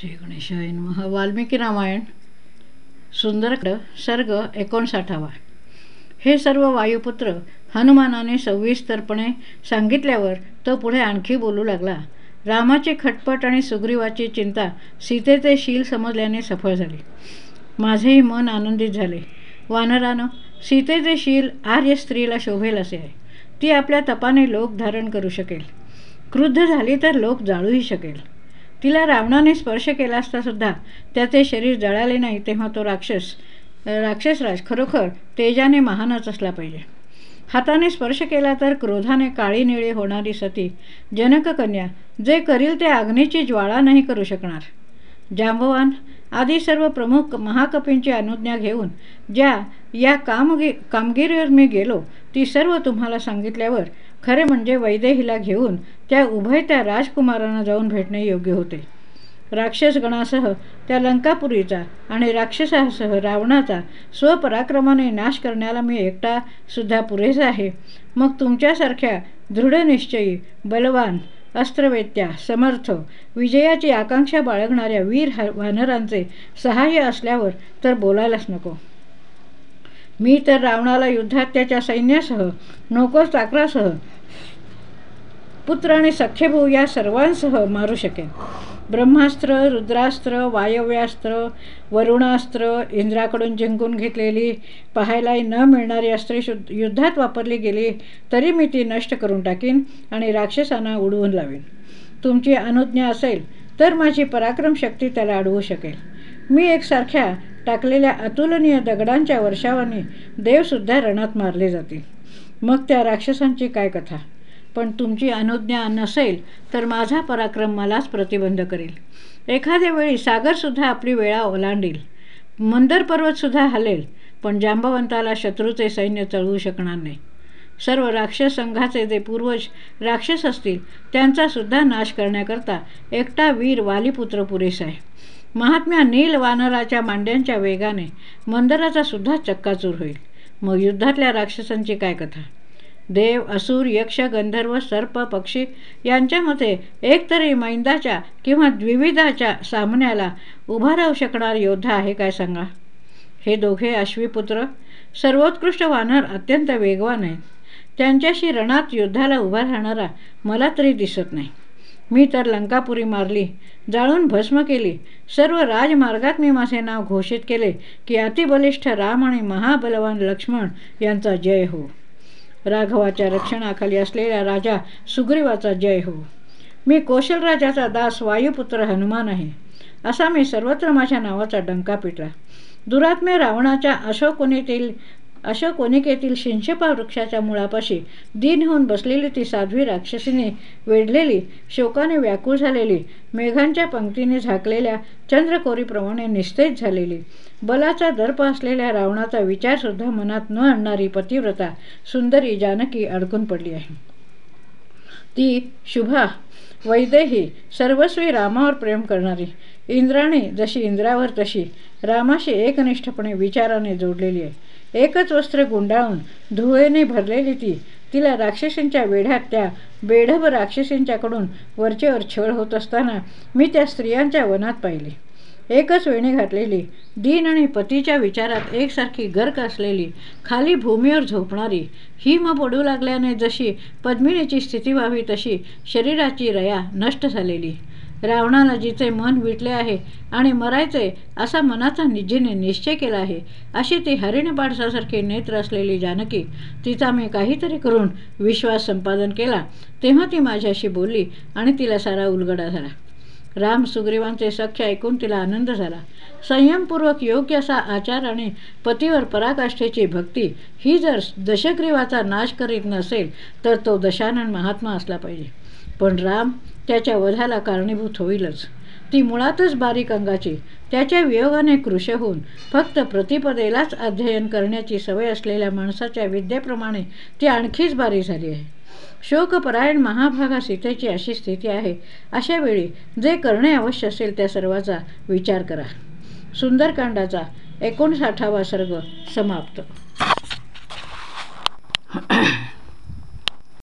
श्री गणेशाय महा वाल्मिकी रामायण सुंदरकड सर्ग एकोणसाठावा. हे सर्व वायुपुत्र हनुमानाने सविस्तरपणे सांगितल्यावर तो पुढे आणखी बोलू लागला. रामाची खटपट आणि सुग्रीवाची चिंता सीतेचे शील समजल्याने सफळ झाली. माझेही मन आनंदित झाले. वानरानं सीतेचे शील आर्य स्त्रीला शोभेल असे आहे. ती आपल्या तपाने लोक धारण करू शकेल. क्रुद्ध झाली तर लोक जाळूही शकेल. तिला रावणाने स्पर्श केला असता सुद्धा त्याचे शरीर जळाले नाही तेव्हा तो राक्षस राक्षसराज खरोखर तेजाने महानच असला पाहिजे. हाताने स्पर्श केला तर क्रोधाने काळी निळी होणारी सती जनककन्या जे करील ते अग्नीची ज्वाळा नाही करू शकणार. जांबवान आदी सर्व प्रमुख महाकपींची अनुज्ञा घेऊन ज्या या कामगी कामगिरीवर मी गेलो ती सर्व तुम्हाला सांगितल्यावर खरे म्हणजे वैदेहीला घेऊन त्या उभय त्या राजकुमारांना जाऊन भेटणे योग्य होते. राक्षसगणासह त्या लंकापुरीचा आणि राक्षसासह रावणाचा स्वपराक्रमाने नाश करण्याला मी एकटा सुद्धा पुरेसा आहे. मग तुमच्यासारख्या दृढनिश्चयी बलवान अस्त्रवेत्या समर्थ विजयाची आकांक्षा बाळगणाऱ्या वीर वानरांचे सहाय्य असल्यावर तर बोलायलाच नको. मी तर रावणाला युद्धात त्याच्या सैन्यासह नोकर चाकरासह पुत्र आणि सख्यभाऊ या सर्वांसह मारू शकेन. ब्रह्मास्त्र रुद्रास्त्र वायव्यास्त्र वरुणास्त्र इंद्राकडून जिंकून घेतलेली पाहायलाही न मिळणारी अस्त्रे युद्धात वापरली गेली तरी मी ती नष्ट करून टाकीन आणि राक्षसांना उडवून लावीन. तुमची अनुज्ञा असेल तर माझी पराक्रम शक्ती त्याला अडवू शकेल. मी एकसारख्या टाकलेल्या अतुलनीय दगडांच्या वर्षावाने देवसुद्धा रणात मारले जातील मग त्या राक्षसांची काय कथा? पण तुमची अनुज्ञा नसेल तर माझा पराक्रम मलाच प्रतिबंध करेल. एखाद्या वेळी सागरसुद्धा आपली वेळा ओलांडील. मंदर पर्वतसुद्धा हलेल पण जांबवंताला शत्रूचे सैन्य चळवू शकणार नाही. सर्व राक्षस संघाचे जे पूर्वज राक्षस असतील त्यांचासुद्धा नाश करण्याकरता एकटा वीर वालीपुत्र पुरेसा आहे. महात्म्या नील वानराच्या मांड्यांच्या वेगाने मंदराचा सुद्धा चक्काचूर होईल. मग युद्धातल्या राक्षसांची काय कथा? देव असुर यक्ष गंधर्व सर्प पक्षी यांच्या मते एकतरी मैंदाच्या किंवा द्विविधाच्या सामन्याला उभा राहू शकणार योद्धा आहे काय सांगा? हे दोघे अश्विपुत्र सर्वोत्कृष्ट वानर अत्यंत वेगवान आहेत. त्यांच्याशी रणात युद्धाला उभा राहणारा मला तरी दिसत नाही. मी तर लंकापुरी मारली. जाळून भस्म केली. सर्व राजमार्गात मी माझे नाव घोषित केले की अतिबलिष्ठ राम आणि महाबलवान लक्ष्मण यांचा जय हो. राघवाच्या रक्षणाखाली असलेल्या राजा सुग्रीवाचा जय हो. मी कौशलराजाचा दास वायुपुत्र हनुमान आहे. असा मी सर्वत्र माझ्या नावाचा डंका पिटला. दुरात्म्य रावणाच्या अशोकुनीतील अशोकोनिकेतील शिंशपा वृक्षाच्या मुळापाशी दिन होऊन बसलेली ती साध्वी राक्षसीने वेढलेली शोकाने व्याकुळ झालेली मेघांच्या पंक्तीने झाकलेल्या चंद्रकोरीप्रमाणे निस्तेज झालेली. बलाचा दर्प असलेल्या रावणाचा विचारसुद्धा मनात न आणणारी पतिव्रता सुंदरी जानकी अडकून पडली आहे. ती शुभा वैदेही सर्वस्वी रामावर प्रेम करणारी इंद्राणी जशी इंद्रावर तशी रामाशी एकनिष्ठपणे विचाराने जोडलेली आहे. एकच वस्त्र गुंडाळून धुळेने भरलेली ती. तिला राक्षसींच्या वेढ्यात त्या बेढब राक्षसींच्याकडून वरचेवर छळ होत असताना मी त्या स्त्रियांच्या वनात पाहिली. एकच वेणी घातलेली दीन आणि पतीच्या विचारात एकसारखी गर्क असलेली खाली भूमीवर झोपणारी हिम पडू लागल्याने जशी पद्मिनीची स्थिती व्हावी तशी शरीराची रया नष्ट झालेली. रावणाला जिचे मन विटले आहे आणि मरायचे असा मनाचा जिने निश्चय केला आहे. अशी ती हरिणपाडसासारखी नेत्र असलेली जानकी तिचा मी काहीतरी करून विश्वास संपादन केला. तेव्हा ती माझ्याशी बोलली आणि तिला सारा उलगडा झाला. राम सुग्रीवांचे सख्य ऐकून तिला आनंद झाला. संयमपूर्वक योग्य असा आचार आणि पतीवर पराकाष्ठेची भक्ती ही जर दशग्रीवाचा नाश करीत नसेल तर तो दशानन महात्मा असला पाहिजे. पण राम त्याच्या वधाला कारणीभूत होईलच. ती मुळातच बारीक अंगाची त्याच्या वियोगाने कृश होऊन फक्त प्रतिपदेलाच अध्ययन करण्याची सवय असलेल्या माणसाच्या विद्येप्रमाणे ती आणखीच बारी झाली आहे. शोकपरायण महाभागा सीतेची अशी स्थिती आहे अशा वेळी जे करणे अवश्य असेल त्या सर्वाचा विचार करा. सुंदरकांडाचा एकोणसाठावा सर्ग समाप्त.